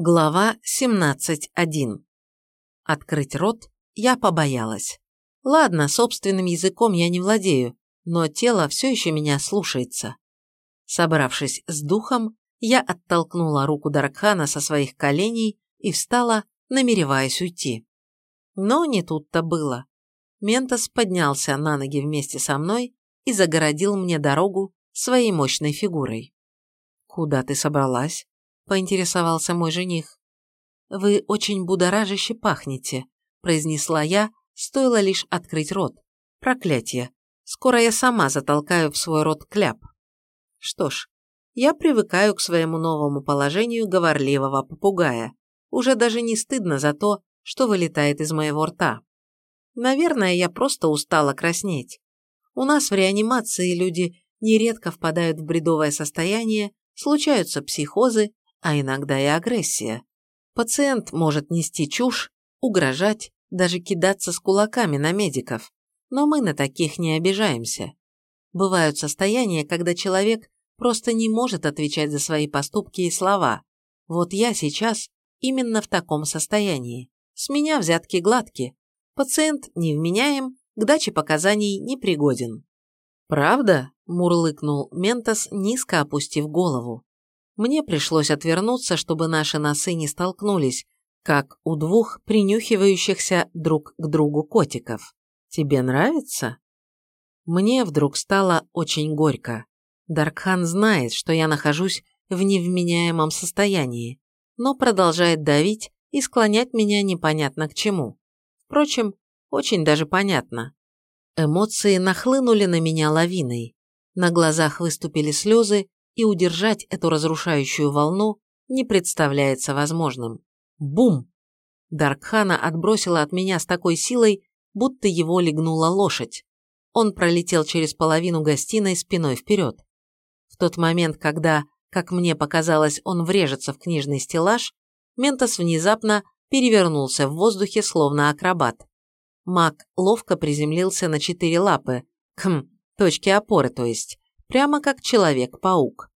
Глава 17.1. Открыть рот я побоялась. Ладно, собственным языком я не владею, но тело все еще меня слушается. Собравшись с духом, я оттолкнула руку Даркхана со своих коленей и встала, намереваясь уйти. Но не тут-то было. Ментос поднялся на ноги вместе со мной и загородил мне дорогу своей мощной фигурой. «Куда ты собралась?» Поинтересовался мой жених. «Вы очень будоражище пахнете», – произнесла я, стоило лишь открыть рот. «Проклятие! Скоро я сама затолкаю в свой рот кляп». Что ж, я привыкаю к своему новому положению говорливого попугая. Уже даже не стыдно за то, что вылетает из моего рта. Наверное, я просто устала краснеть. У нас в реанимации люди нередко впадают в бредовое состояние, случаются психозы а иногда и агрессия. Пациент может нести чушь, угрожать, даже кидаться с кулаками на медиков, но мы на таких не обижаемся. Бывают состояния, когда человек просто не может отвечать за свои поступки и слова. Вот я сейчас именно в таком состоянии. С меня взятки гладки. Пациент невменяем, к даче показаний непригоден. «Правда?» – мурлыкнул Ментос, низко опустив голову. Мне пришлось отвернуться, чтобы наши носы не столкнулись, как у двух принюхивающихся друг к другу котиков. Тебе нравится? Мне вдруг стало очень горько. Даркхан знает, что я нахожусь в невменяемом состоянии, но продолжает давить и склонять меня непонятно к чему. Впрочем, очень даже понятно. Эмоции нахлынули на меня лавиной. На глазах выступили слезы, и удержать эту разрушающую волну не представляется возможным. Бум! Даркхана отбросила от меня с такой силой, будто его легнула лошадь. Он пролетел через половину гостиной спиной вперед. В тот момент, когда, как мне показалось, он врежется в книжный стеллаж, Ментос внезапно перевернулся в воздухе, словно акробат. Маг ловко приземлился на четыре лапы, хм, точки опоры, то есть, прямо как Человек-паук.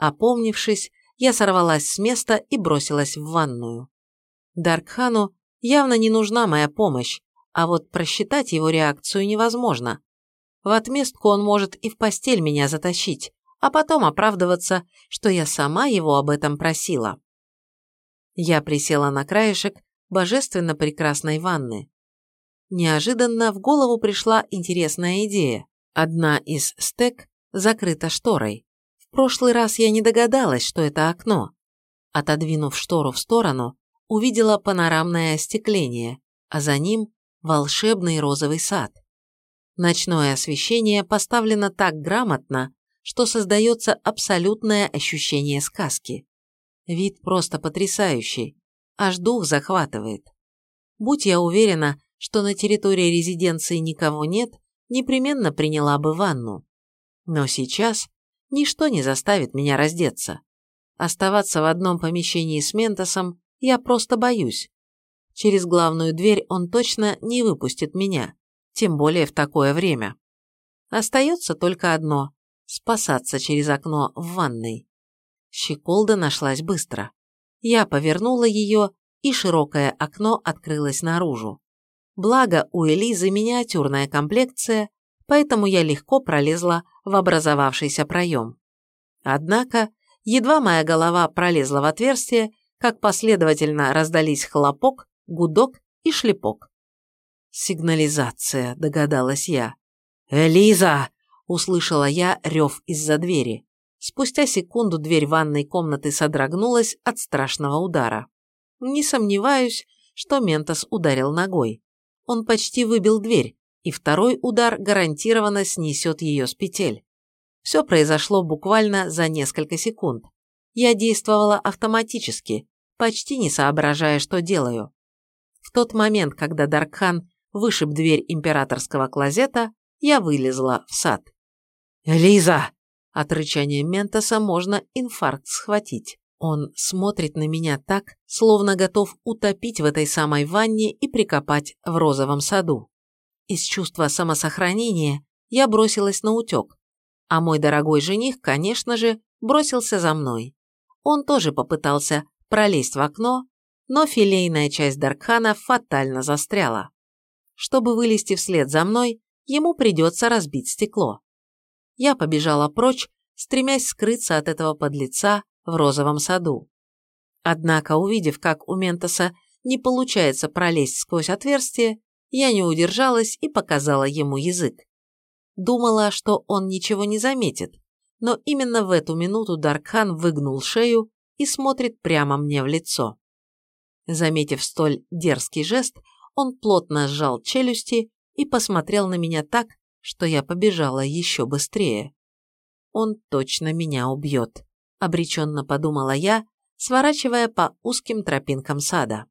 Опомнившись, я сорвалась с места и бросилась в ванную. Даркхану явно не нужна моя помощь, а вот просчитать его реакцию невозможно. В отместку он может и в постель меня затащить, а потом оправдываться, что я сама его об этом просила. Я присела на краешек божественно прекрасной ванны. Неожиданно в голову пришла интересная идея. Одна из стек закрыта шторой. Прошлый раз я не догадалась, что это окно. Отодвинув штору в сторону, увидела панорамное остекление, а за ним волшебный розовый сад. Ночное освещение поставлено так грамотно, что создается абсолютное ощущение сказки. Вид просто потрясающий, аж дух захватывает. Будь я уверена, что на территории резиденции никого нет, непременно приняла бы ванну. Но сейчас ничто не заставит меня раздеться. Оставаться в одном помещении с Ментосом я просто боюсь. Через главную дверь он точно не выпустит меня, тем более в такое время. Остается только одно – спасаться через окно в ванной. Щеколда нашлась быстро. Я повернула ее, и широкое окно открылось наружу. Благо, у Элизы миниатюрная комплекция, поэтому я легко пролезла в образовавшийся проем. Однако, едва моя голова пролезла в отверстие, как последовательно раздались хлопок, гудок и шлепок. «Сигнализация», — догадалась я. «Элиза!» — услышала я рев из-за двери. Спустя секунду дверь ванной комнаты содрогнулась от страшного удара. Не сомневаюсь, что Ментос ударил ногой. Он почти выбил дверь, и второй удар гарантированно снесет ее с петель. Все произошло буквально за несколько секунд. Я действовала автоматически, почти не соображая, что делаю. В тот момент, когда Даркхан вышиб дверь императорского клозета, я вылезла в сад. «Лиза!» От рычания Ментоса можно инфаркт схватить. Он смотрит на меня так, словно готов утопить в этой самой ванне и прикопать в розовом саду. Из чувства самосохранения я бросилась на утек, а мой дорогой жених, конечно же, бросился за мной. Он тоже попытался пролезть в окно, но филейная часть Даркхана фатально застряла. Чтобы вылезти вслед за мной, ему придется разбить стекло. Я побежала прочь, стремясь скрыться от этого подлеца в розовом саду. Однако, увидев, как у Ментоса не получается пролезть сквозь отверстие, я не удержалась и показала ему язык. Думала, что он ничего не заметит, но именно в эту минуту Даркхан выгнул шею и смотрит прямо мне в лицо. Заметив столь дерзкий жест, он плотно сжал челюсти и посмотрел на меня так, что я побежала еще быстрее. Он точно меня убьет, обреченно подумала я, сворачивая по узким тропинкам сада.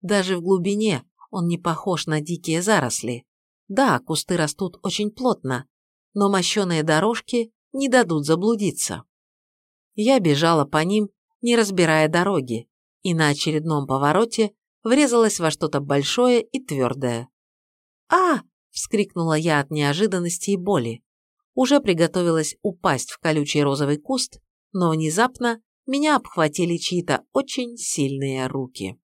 Даже в глубине он не похож на дикие заросли. Да, кусты растут очень плотно, но мощеные дорожки не дадут заблудиться. Я бежала по ним, не разбирая дороги, и на очередном повороте врезалась во что-то большое и твердое. «А!» – вскрикнула я от неожиданности и боли. Уже приготовилась упасть в колючий розовый куст, но внезапно меня обхватили чьи-то очень сильные руки.